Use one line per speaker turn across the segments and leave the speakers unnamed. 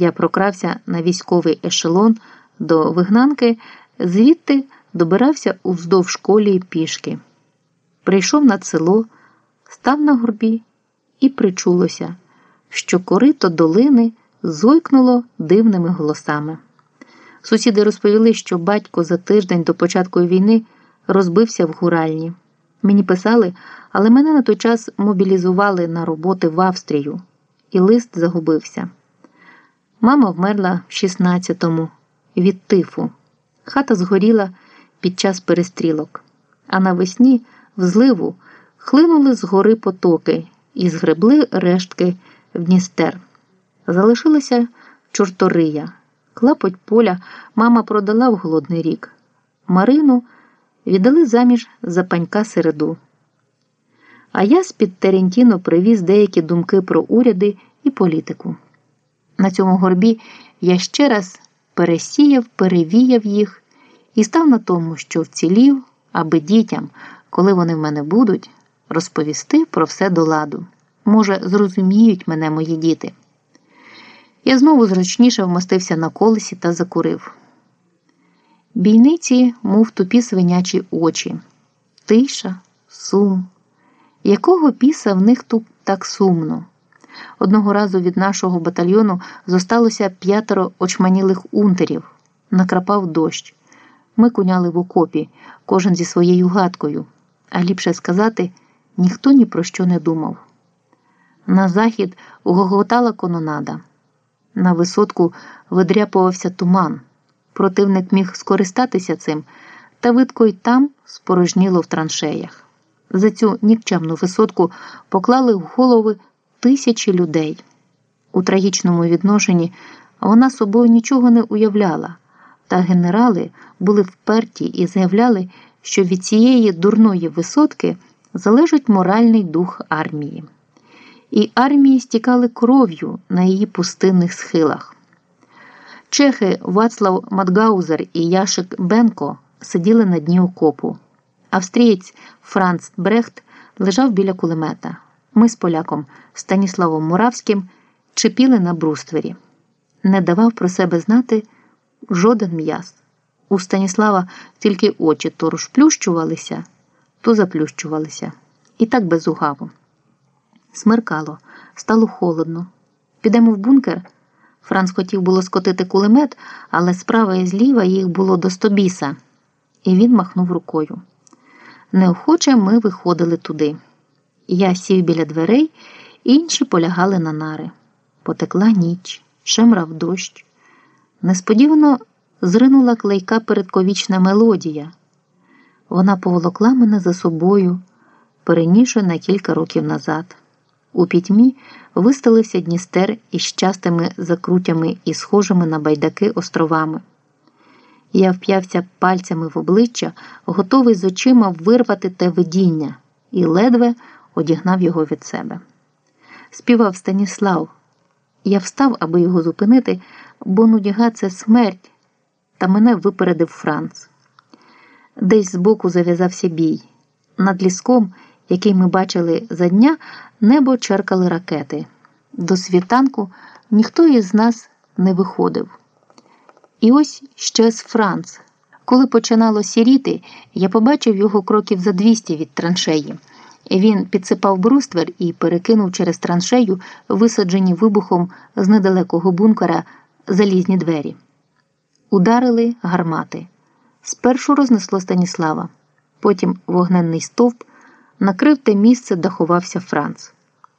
Я прокрався на військовий ешелон до вигнанки, звідти добирався уздовж колії пішки. Прийшов над село, став на горбі і причулося, що корито долини зойкнуло дивними голосами. Сусіди розповіли, що батько за тиждень до початку війни розбився в гуральні. Мені писали, але мене на той час мобілізували на роботи в Австрію, і лист загубився. Мама вмерла в 16-му від тифу. Хата згоріла під час перестрілок, а навесні в зливу хлинули з гори потоки і згребли рештки в Дністер. Залишилася чортория. Клапоть поля мама продала в голодний рік. Марину віддали заміж за панька середу. А я з-під Терентіно привіз деякі думки про уряди і політику. На цьому горбі я ще раз пересіяв, перевіяв їх і став на тому, що вцілів, аби дітям, коли вони в мене будуть, розповісти про все до ладу. Може, зрозуміють мене мої діти. Я знову зручніше вмостився на колесі та закурив. Бійниці, мов тупі свинячі очі, тиша, сум. Якого піса в них тут так сумно? Одного разу від нашого батальйону зосталося п'ятеро очманілих унтерів, накрапав дощ. Ми куняли в окопі, кожен зі своєю гадкою, а ліпше сказати, ніхто ні про що не думав. На захід гоготала кононада. На висотку видряпувався туман. Противник міг скористатися цим, та видко й там спорожніло в траншеях. За цю нікчемну висотку поклали в голови тисячі людей. У трагічному відношенні вона собою нічого не уявляла, та генерали були вперті і заявляли, що від цієї дурної висотки залежить моральний дух армії. І армії стікали кров'ю на її пустинних схилах. Чехи Вацлав Матгаузер і Яшик Бенко сиділи на дні окопу. Австрієць Франц Брехт лежав біля кулемета. Ми з поляком Станіславом Муравським чепіли на бруствері. Не давав про себе знати жоден м'яз. У Станіслава тільки очі то розплющувалися, то заплющувалися. І так безугаво. Смеркало, стало холодно. Підемо в бункер. Франц хотів було скотити кулемет, але справа і зліва їх було до стобіса, і він махнув рукою. Неохоче ми виходили туди. Я сів біля дверей, інші полягали на нари. Потекла ніч, шемрав дощ. Несподівано зринула клейка передковічна мелодія. Вона поволокла мене за собою, перенісши на кілька років назад. У пітьмі вистелився Дністер із частими закрутями і схожими на байдаки островами. Я вп'явся пальцями в обличчя, готовий з очима вирвати те видіння, і ледве одігнав його від себе. Співав Станіслав. Я встав, аби його зупинити, бо нудіга це смерть, та мене випередив Франц. Десь збоку зав'язався бій. Над ліском, який ми бачили за дня, небо черкали ракети. До світанку ніхто із нас не виходив. І ось щез Франц. Коли починало сіріти, я побачив його кроків за 200 від траншеї. Він підсипав бруствер і перекинув через траншею, висаджені вибухом з недалекого бункера залізні двері. Ударили гармати. Спершу рознесло Станіслава, потім вогненний стовп накрив те місце, де ховався Франц.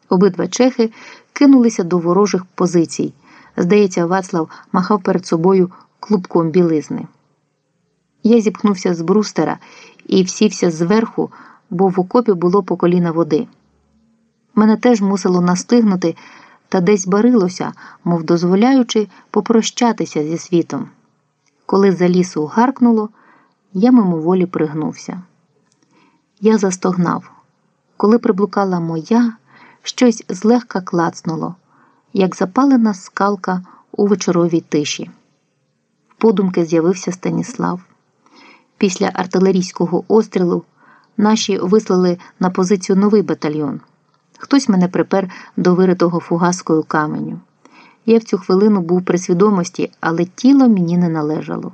Обидва чехи кинулися до ворожих позицій. Здається, Вацлав махав перед собою клубком білизни. Я зіпхнувся з брустера і всівся зверху, бо в окопі було по коліна води. Мене теж мусило настигнути та десь барилося, мов дозволяючи попрощатися зі світом. Коли за лісу гаркнуло, я мимоволі пригнувся. Я застогнав. Коли приблукала моя, щось злегка клацнуло, як запалена скалка у вечоровій тиші. Подумки з'явився Станіслав. Після артилерійського острілу наші вислали на позицію новий батальйон. Хтось мене припер до виритого фугаскою каменю. Я в цю хвилину був при свідомості, але тіло мені не належало.